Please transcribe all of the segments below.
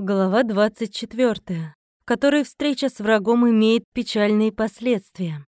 Глава 24, в которой встреча с врагом имеет печальные последствия.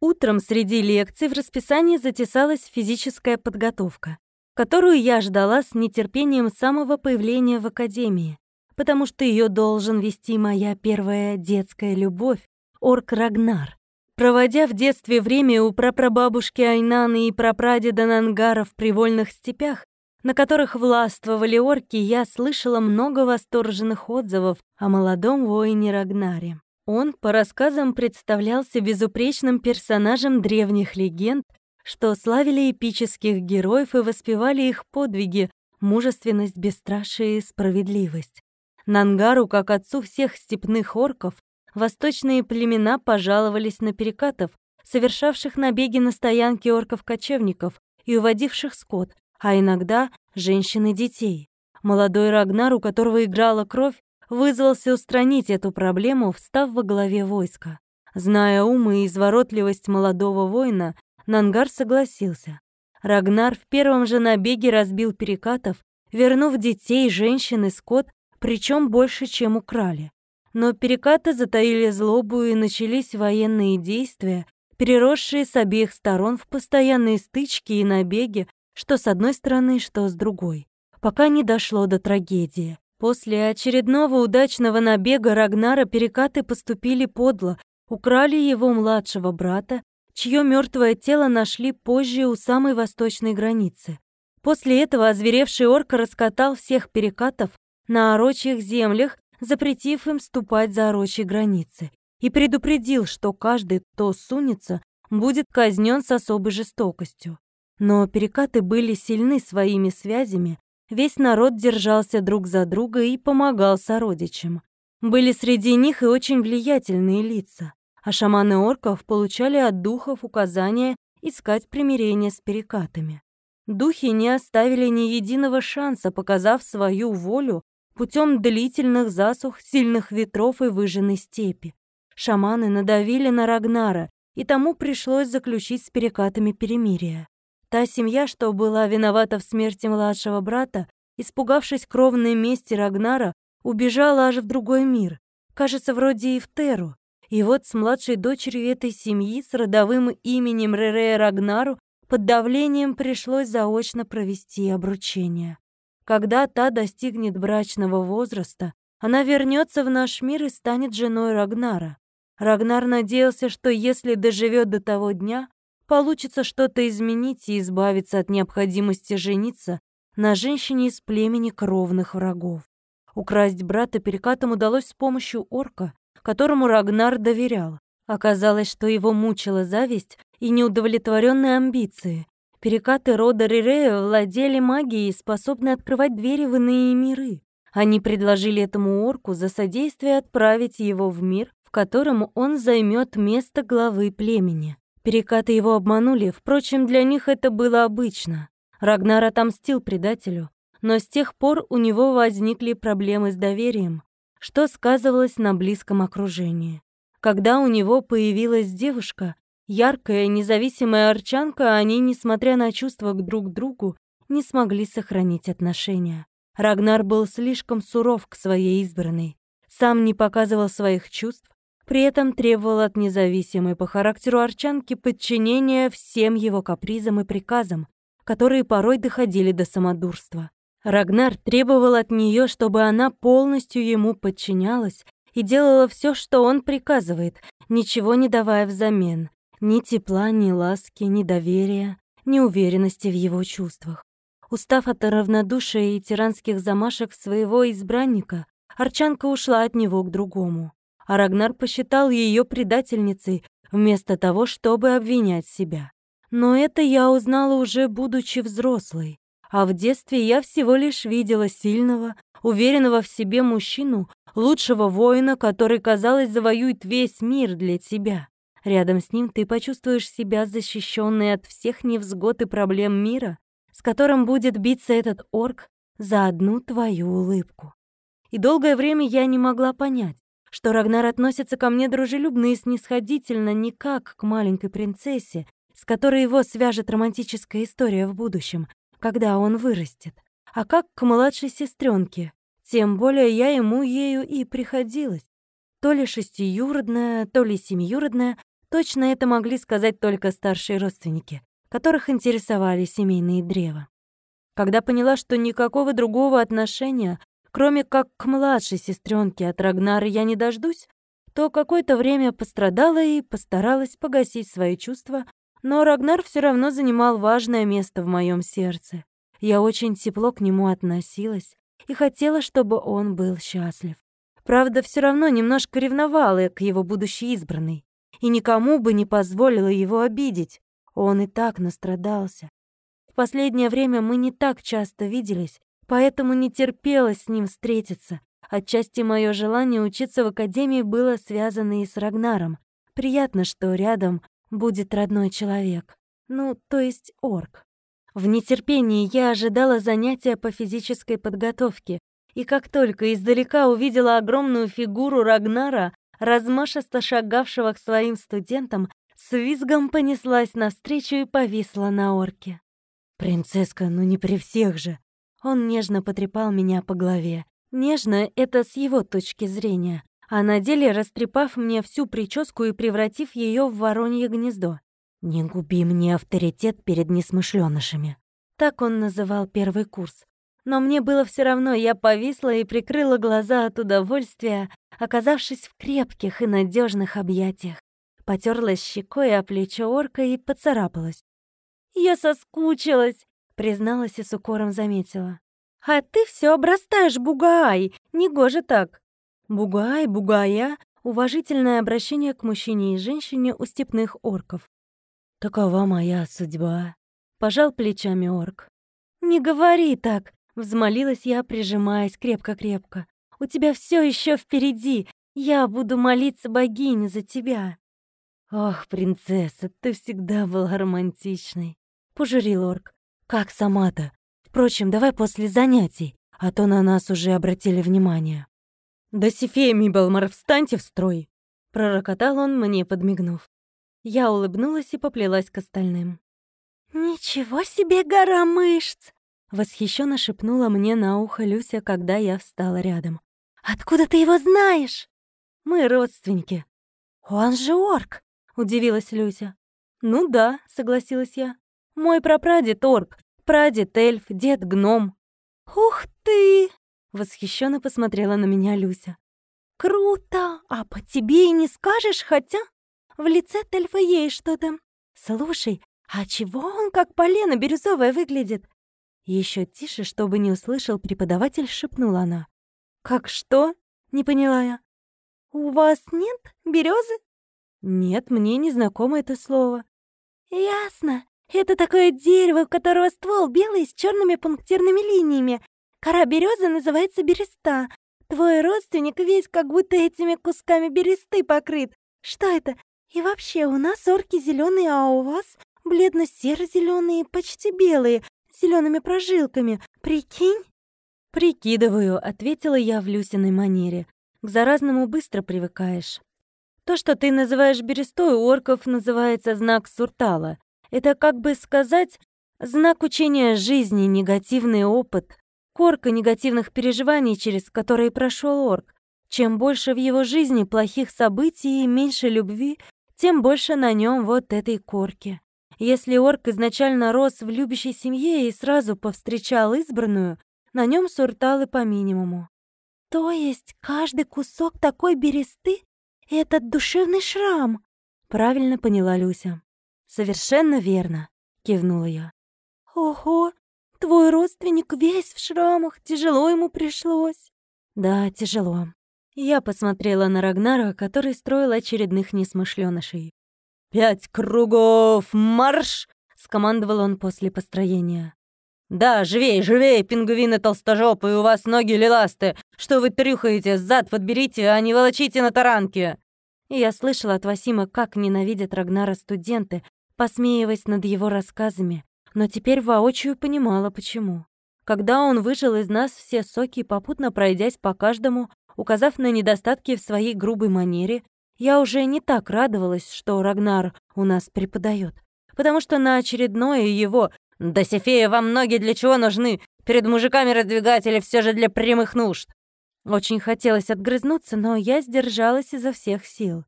Утром среди лекций в расписании затесалась физическая подготовка, которую я ждала с нетерпением самого появления в академии, потому что ее должен вести моя первая детская любовь, орк Рагнар. Проводя в детстве время у прапрабабушки Айнаны и прапрадеда Нангара в привольных степях, на которых властвовали орки, я слышала много восторженных отзывов о молодом воине Рагнаре. Он, по рассказам, представлялся безупречным персонажем древних легенд, что славили эпических героев и воспевали их подвиги, мужественность, бесстрашие и справедливость. Нангару, как отцу всех степных орков, восточные племена пожаловались на перекатов, совершавших набеги на стоянки орков-кочевников и уводивших скот, а иногда женщин и детей. Молодой Рагнар, у которого играла кровь, вызвался устранить эту проблему, встав во главе войска. Зная ум и изворотливость молодого воина, Нангар согласился. Рагнар в первом же набеге разбил перекатов, вернув детей, женщин и скот, причем больше, чем украли. Но перекаты затаили злобу и начались военные действия, переросшие с обеих сторон в постоянные стычки и набеги, что с одной стороны, что с другой, пока не дошло до трагедии. После очередного удачного набега Рагнара перекаты поступили подло, украли его младшего брата, чье мертвое тело нашли позже у самой восточной границы. После этого озверевший орк раскатал всех перекатов на орочьих землях, запретив им ступать за орочьи границы, и предупредил, что каждый, кто сунется, будет казнен с особой жестокостью. Но перекаты были сильны своими связями, весь народ держался друг за друга и помогал сородичам. Были среди них и очень влиятельные лица, а шаманы орков получали от духов указания искать примирение с перекатами. Духи не оставили ни единого шанса, показав свою волю путем длительных засух, сильных ветров и выжженной степи. Шаманы надавили на Рагнара, и тому пришлось заключить с перекатами перемирие. Та семья, что была виновата в смерти младшего брата, испугавшись кровной мести Рагнара, убежала аж в другой мир, кажется, вроде и в Теру. И вот с младшей дочерью этой семьи с родовым именем Ререя Рагнару под давлением пришлось заочно провести обручение. Когда та достигнет брачного возраста, она вернется в наш мир и станет женой Рагнара. Рагнар надеялся, что если доживет до того дня, получится что-то изменить и избавиться от необходимости жениться на женщине из племени кровных врагов. Украсть брата перекатом удалось с помощью орка, которому Рагнар доверял. Оказалось, что его мучила зависть и неудовлетворенные амбиции. Перекаты рода Рирея владели магией, способной открывать двери в иные миры. Они предложили этому орку за содействие отправить его в мир, в котором он займет место главы племени. Перекаты его обманули, впрочем, для них это было обычно. Рагнар отомстил предателю, но с тех пор у него возникли проблемы с доверием, что сказывалось на близком окружении. Когда у него появилась девушка, яркая, независимая арчанка, они, несмотря на чувства к друг другу, не смогли сохранить отношения. Рагнар был слишком суров к своей избранной, сам не показывал своих чувств, при этом требовал от независимой по характеру арчанки подчинения всем его капризам и приказам, которые порой доходили до самодурства. Рагнар требовал от нее, чтобы она полностью ему подчинялась и делала все, что он приказывает, ничего не давая взамен, ни тепла, ни ласки, ни доверия, ни уверенности в его чувствах. Устав от равнодушия и тиранских замашек своего избранника, Арчанка ушла от него к другому а Рагнар посчитал ее предательницей, вместо того, чтобы обвинять себя. Но это я узнала уже будучи взрослой. А в детстве я всего лишь видела сильного, уверенного в себе мужчину, лучшего воина, который, казалось, завоюет весь мир для тебя. Рядом с ним ты почувствуешь себя защищенной от всех невзгод и проблем мира, с которым будет биться этот орк за одну твою улыбку. И долгое время я не могла понять, что Рагнар относится ко мне дружелюбно и снисходительно не как к маленькой принцессе, с которой его свяжет романтическая история в будущем, когда он вырастет, а как к младшей сестренке, Тем более я ему ею и приходилась. То ли шестиюродная, то ли семиюродная, точно это могли сказать только старшие родственники, которых интересовали семейные древа. Когда поняла, что никакого другого отношения, кроме как к младшей сестренке от Рагнара я не дождусь, то какое-то время пострадала и постаралась погасить свои чувства, но Рагнар все равно занимал важное место в моем сердце. Я очень тепло к нему относилась и хотела, чтобы он был счастлив. Правда, все равно немножко ревновала к его будущей избранной. И никому бы не позволила его обидеть. Он и так настрадался. В последнее время мы не так часто виделись, поэтому не терпелось с ним встретиться. Отчасти мое желание учиться в академии было связано и с Рагнаром. Приятно, что рядом будет родной человек. Ну, то есть орк. В нетерпении я ожидала занятия по физической подготовке, и как только издалека увидела огромную фигуру Рагнара, размашисто шагавшего к своим студентам, с визгом понеслась навстречу и повисла на орке. «Принцесска, ну не при всех же!» Он нежно потрепал меня по голове. Нежно — это с его точки зрения, а на деле растрепав мне всю прическу и превратив ее в воронье гнездо. «Не губи мне авторитет перед несмышленышами». Так он называл первый курс. Но мне было все равно, я повисла и прикрыла глаза от удовольствия, оказавшись в крепких и надежных объятиях. Потерлась щекой о плечо орка и поцарапалась. «Я соскучилась», — призналась и с укором заметила. «А ты все обрастаешь, бугай! Негоже так!» Бугай, бугая — уважительное обращение к мужчине и женщине у степных орков. «Такова моя судьба», — пожал плечами орк. «Не говори так», — взмолилась я, прижимаясь крепко-крепко. «У тебя все еще впереди. Я буду молиться богине за тебя». «Ох, принцесса, ты всегда была романтичной», — пожурил орк. «Как сама-то? Впрочем, давай после занятий, а то на нас уже обратили внимание». «Да Сифея Мибелмар, встаньте в строй!» Пророкотал он мне, подмигнув. Я улыбнулась и поплелась к остальным. «Ничего себе гора мышц!» Восхищенно шепнула мне на ухо Люся, когда я встала рядом. «Откуда ты его знаешь?» «Мы родственники». «Он же орк!» — удивилась Люся. «Ну да», — согласилась я. «Мой прапрадед орк, прадед эльф, дед гном». «Ух ты!» Восхищенно посмотрела на меня Люся. «Круто! А по тебе и не скажешь, хотя в лице Тельфа есть что-то. Слушай, а чего он как полено бирюзовое выглядит?» Еще тише, чтобы не услышал преподаватель, шепнула она. «Как что?» — не поняла я. «У вас нет березы? «Нет, мне не знакомо это слово». «Ясно. Это такое дерево, у которого ствол белый с черными пунктирными линиями, Кора березы называется береста. Твой родственник весь как будто этими кусками бересты покрыт. Что это? И вообще, у нас орки зеленые, а у вас бледно-серо-зеленые, почти белые, с зелеными прожилками. Прикинь? «Прикидываю», — ответила я в Люсиной манере. «К заразному быстро привыкаешь. То, что ты называешь берестой, у орков называется знак суртала. Это, как бы сказать, знак учения жизни, негативный опыт, Корка негативных переживаний, через которые прошел орк. Чем больше в его жизни плохих событий и меньше любви, тем больше на нем вот этой корки. Если орк изначально рос в любящей семье и сразу повстречал избранную, на нем суртал и по минимуму. То есть каждый кусок такой бересты — это душевный шрам, правильно поняла Люся. Совершенно верно, кивнула я. Ого, Твой родственник весь в шрамах, тяжело ему пришлось». «Да, тяжело». Я посмотрела на Рагнара, который строил очередных несмышленышей. «Пять кругов, марш!» — скомандовал он после построения. «Да, живей, живей, пингвины толстожопые, у вас ноги лиласты! Что вы трюхаете, зад подберите, а не волочите на таранке!» Я слышала от Васима, как ненавидят Рагнара студенты, посмеиваясь над его рассказами, но теперь воочию понимала, почему. Когда он выжил из нас все соки, попутно пройдясь по каждому, указав на недостатки в своей грубой манере, я уже не так радовалась, что Рагнар у нас преподает, потому что на очередное его «Да, Сефея, вам ноги для чего нужны? Перед мужиками раздвигать или все же для прямых нужд?» Очень хотелось отгрызнуться, но я сдержалась изо всех сил.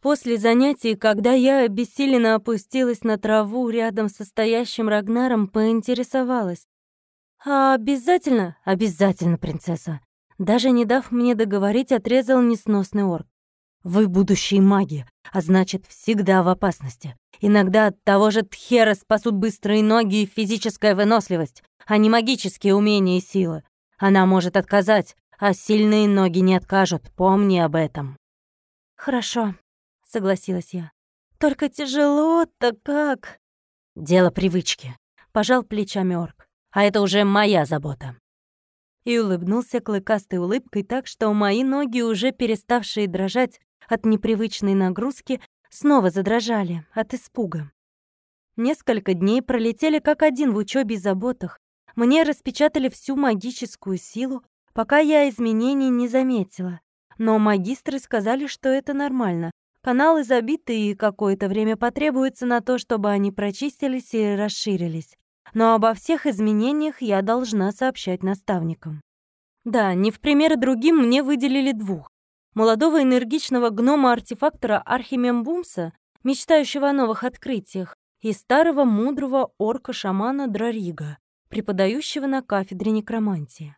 После занятий, когда я обессиленно опустилась на траву рядом со стоящим Рагнаром, поинтересовалась. «А обязательно?» «Обязательно, принцесса!» Даже не дав мне договорить, отрезал несносный орк. «Вы будущие маги, а значит, всегда в опасности. Иногда от того же Тхера спасут быстрые ноги и физическая выносливость, а не магические умения и силы. Она может отказать, а сильные ноги не откажут, помни об этом». «Хорошо», согласилась я. Только тяжело-то как. Дело привычки. Пожал плечами орк. А это уже моя забота. И улыбнулся клыкастой улыбкой так, что мои ноги, уже переставшие дрожать от непривычной нагрузки, снова задрожали от испуга. Несколько дней пролетели как один в учебе и заботах. Мне распечатали всю магическую силу, пока я изменений не заметила. Но магистры сказали, что это нормально, Каналы забиты, и какое-то время потребуется на то, чтобы они прочистились и расширились. Но обо всех изменениях я должна сообщать наставникам. Да, не в пример другим мне выделили двух. Молодого энергичного гнома-артефактора Архимембумса, мечтающего о новых открытиях, и старого мудрого орка-шамана Драрига, преподающего на кафедре некромантии.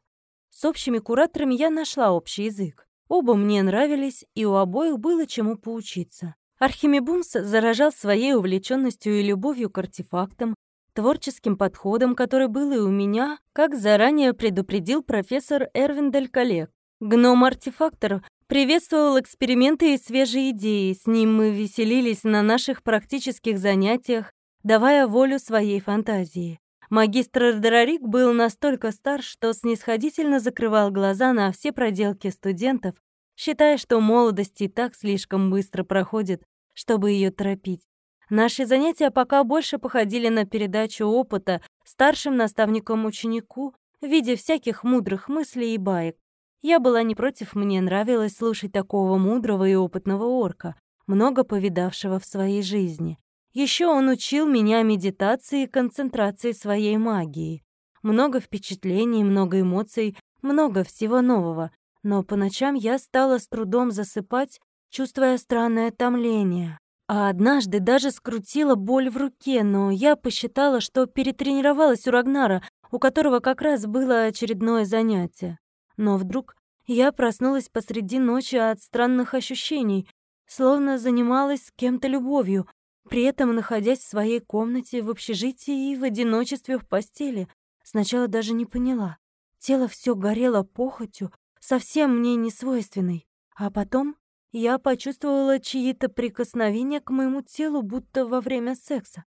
С общими кураторами я нашла общий язык. Оба мне нравились, и у обоих было чему поучиться. Архимебумс заражал своей увлеченностью и любовью к артефактам, творческим подходом, который был и у меня, как заранее предупредил профессор Эрвиндель коллег. Гном-артефактор приветствовал эксперименты и свежие идеи, с ним мы веселились на наших практических занятиях, давая волю своей фантазии. Магистр Дорорик был настолько стар, что снисходительно закрывал глаза на все проделки студентов, считая, что молодость и так слишком быстро проходит, чтобы ее торопить. Наши занятия пока больше походили на передачу опыта старшим наставникам ученику в виде всяких мудрых мыслей и баек. Я была не против, мне нравилось слушать такого мудрого и опытного орка, много повидавшего в своей жизни. Еще он учил меня медитации и концентрации своей магии. Много впечатлений, много эмоций, много всего нового. Но по ночам я стала с трудом засыпать, чувствуя странное томление. А однажды даже скрутила боль в руке, но я посчитала, что перетренировалась у Рагнара, у которого как раз было очередное занятие. Но вдруг я проснулась посреди ночи от странных ощущений, словно занималась с кем-то любовью, при этом, находясь в своей комнате, в общежитии и в одиночестве в постели, сначала даже не поняла. Тело все горело похотью, совсем мне не свойственной. А потом я почувствовала чьи-то прикосновения к моему телу, будто во время секса.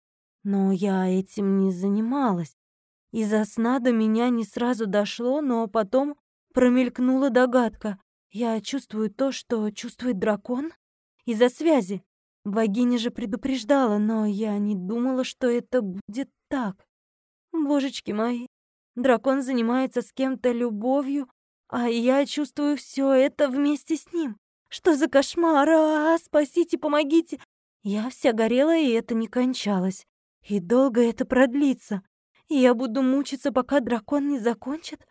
Но я этим не занималась. Из-за сна до меня не сразу дошло, но потом промелькнула догадка. Я чувствую то, что чувствует дракон? Из-за связи. Богиня же предупреждала, но я не думала, что это будет так. Божечки мои, дракон занимается с кем-то любовью, а я чувствую все это вместе с ним. Что за кошмар? А, спасите, помогите. Я вся горела, и это не кончалось. И долго это продлится. И я буду мучиться, пока дракон не закончит.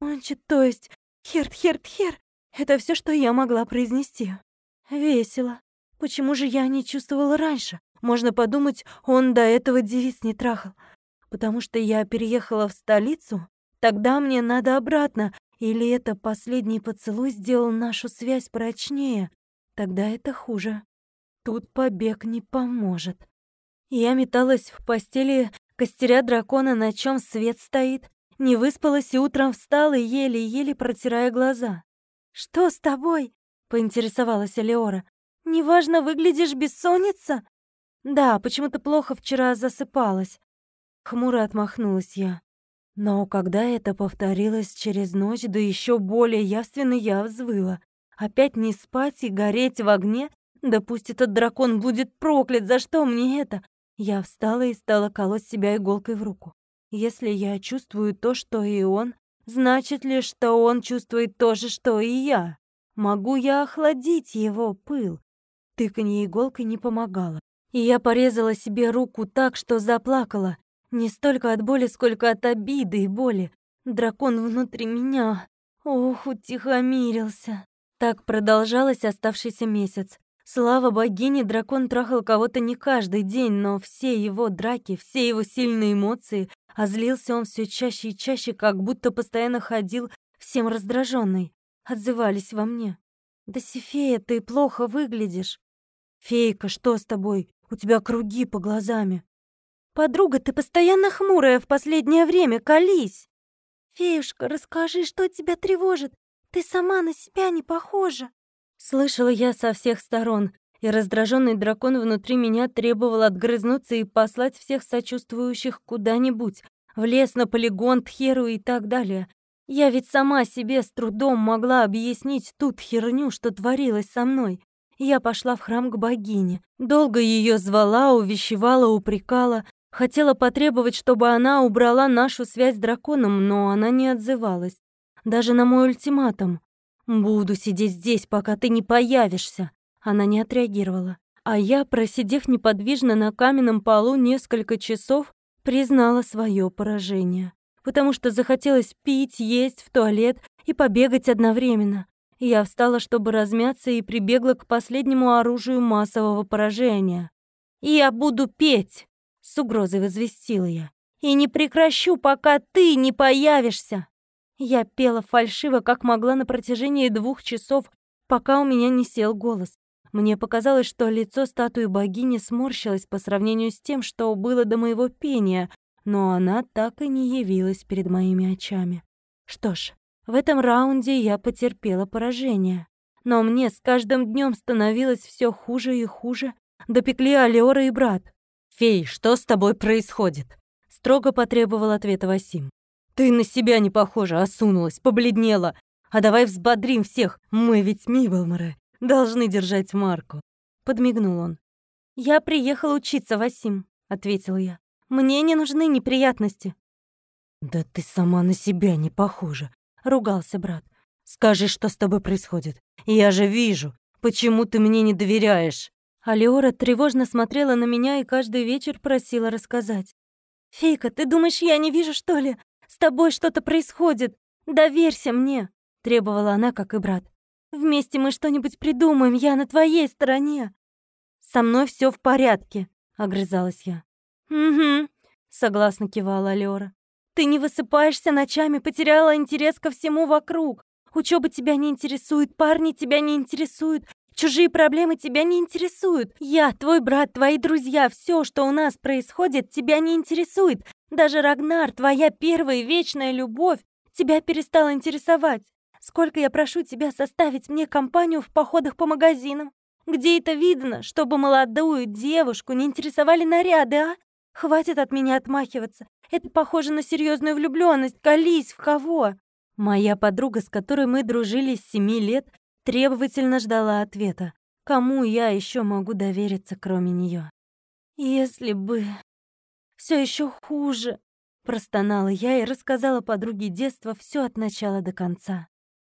Кончит, то есть... Херт, херт, хер. Это все, что я могла произнести. Весело. Почему же я не чувствовала раньше? Можно подумать, он до этого девиц не трахал. Потому что я переехала в столицу? Тогда мне надо обратно. Или это последний поцелуй сделал нашу связь прочнее? Тогда это хуже. Тут побег не поможет. Я металась в постели, костеря дракона, на чем свет стоит. Не выспалась и утром встала, еле-еле протирая глаза. «Что с тобой?» — поинтересовалась Алеора. «Неважно, выглядишь бессонница?» «Да, почему-то плохо вчера засыпалась». Хмуро отмахнулась я. Но когда это повторилось через ночь, да еще более явственно я взвыла. Опять не спать и гореть в огне? Да пусть этот дракон будет проклят, за что мне это? Я встала и стала колоть себя иголкой в руку. Если я чувствую то, что и он, значит ли, что он чувствует то же, что и я? Могу я охладить его пыл? Тыканье иголкой не помогало. И я порезала себе руку так, что заплакала. Не столько от боли, сколько от обиды и боли. Дракон внутри меня. Ох, утихомирился. Так продолжалось оставшийся месяц. Слава богине, дракон трахал кого-то не каждый день, но все его драки, все его сильные эмоции, а злился он все чаще и чаще, как будто постоянно ходил всем раздраженный, отзывались во мне. «Да, Сифея, ты плохо выглядишь». «Фейка, что с тобой? У тебя круги по глазами». «Подруга, ты постоянно хмурая в последнее время, колись!» «Феюшка, расскажи, что тебя тревожит? Ты сама на себя не похожа!» Слышала я со всех сторон, и раздраженный дракон внутри меня требовал отгрызнуться и послать всех сочувствующих куда-нибудь, в лес, на полигон, Тхеру и так далее. Я ведь сама себе с трудом могла объяснить тут херню, что творилось со мной. Я пошла в храм к богине. Долго ее звала, увещевала, упрекала. Хотела потребовать, чтобы она убрала нашу связь с драконом, но она не отзывалась. Даже на мой ультиматум. «Буду сидеть здесь, пока ты не появишься». Она не отреагировала. А я, просидев неподвижно на каменном полу несколько часов, признала свое поражение. Потому что захотелось пить, есть, в туалет и побегать одновременно. Я встала, чтобы размяться, и прибегла к последнему оружию массового поражения. «Я буду петь!» — с угрозой возвестила я. «И не прекращу, пока ты не появишься!» Я пела фальшиво, как могла на протяжении двух часов, пока у меня не сел голос. Мне показалось, что лицо статуи богини сморщилось по сравнению с тем, что было до моего пения, но она так и не явилась перед моими очами. Что ж, в этом раунде я потерпела поражение. Но мне с каждым днем становилось все хуже и хуже. Допекли Алиора и брат. «Фей, что с тобой происходит?» Строго потребовал ответа Васим. Ты на себя не похожа, осунулась, побледнела. А давай взбодрим всех, мы ведь Миблморы, должны держать марку. Подмигнул он. «Я приехал учиться, Васим», — ответил я. «Мне не нужны неприятности». «Да ты сама на себя не похожа», — ругался брат. «Скажи, что с тобой происходит. Я же вижу. Почему ты мне не доверяешь?» Алиора тревожно смотрела на меня и каждый вечер просила рассказать. «Фейка, ты думаешь, я не вижу, что ли? С тобой что-то происходит. Доверься мне!» — требовала она, как и брат. «Вместе мы что-нибудь придумаем, я на твоей стороне!» «Со мной все в порядке», — огрызалась я. «Угу», — согласно кивала Лёра. «Ты не высыпаешься ночами, потеряла интерес ко всему вокруг. Учеба тебя не интересует, парни тебя не интересуют, чужие проблемы тебя не интересуют. Я, твой брат, твои друзья, все, что у нас происходит, тебя не интересует. Даже Рагнар, твоя первая вечная любовь, тебя перестала интересовать. Сколько я прошу тебя составить мне компанию в походах по магазинам? Где это видно, чтобы молодую девушку не интересовали наряды, а? Хватит от меня отмахиваться. Это похоже на серьезную влюбленность. Колись в кого? Моя подруга, с которой мы дружили с семи лет, требовательно ждала ответа. Кому я еще могу довериться, кроме нее? Если бы все еще хуже!» Простонала я и рассказала подруге детства все от начала до конца.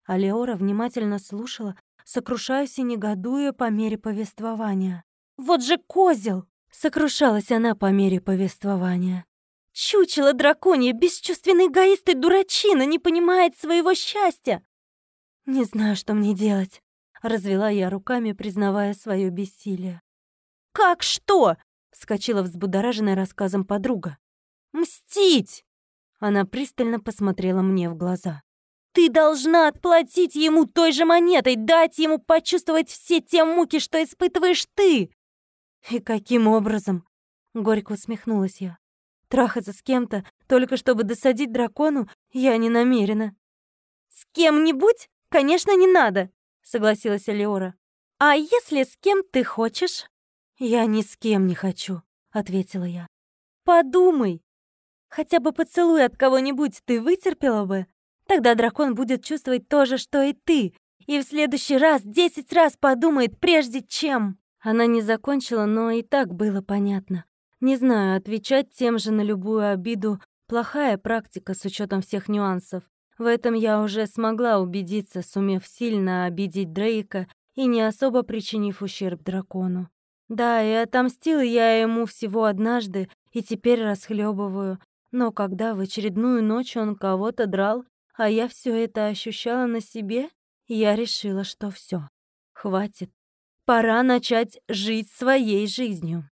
А Леора внимательно слушала, сокрушаясь и негодуя по мере повествования. «Вот же козел!» — сокрушалась она по мере повествования. «Чучело драконье, бесчувственный эгоист и дурачина, не понимает своего счастья!» «Не знаю, что мне делать», — развела я руками, признавая свое бессилие. «Как что? вскочила взбудораженная рассказом подруга. «Мстить!» Она пристально посмотрела мне в глаза. «Ты должна отплатить ему той же монетой, дать ему почувствовать все те муки, что испытываешь ты!» «И каким образом?» — горько усмехнулась я. «Трахаться с кем-то, только чтобы досадить дракону, я не намерена». «С кем-нибудь, конечно, не надо», — согласилась Алиора. «А если с кем ты хочешь?» «Я ни с кем не хочу», — ответила я. «Подумай! Хотя бы поцелуй от кого-нибудь ты вытерпела бы? Тогда дракон будет чувствовать то же, что и ты, и в следующий раз десять раз подумает, прежде чем...» Она не закончила, но и так было понятно. Не знаю, отвечать тем же на любую обиду — плохая практика с учетом всех нюансов. В этом я уже смогла убедиться, сумев сильно обидеть Дрейка и не особо причинив ущерб дракону. Да, и отомстил я ему всего однажды, и теперь расхлебываю. Но когда в очередную ночь он кого-то драл, А я все это ощущала на себе, я решила, что все, хватит. Пора начать жить своей жизнью.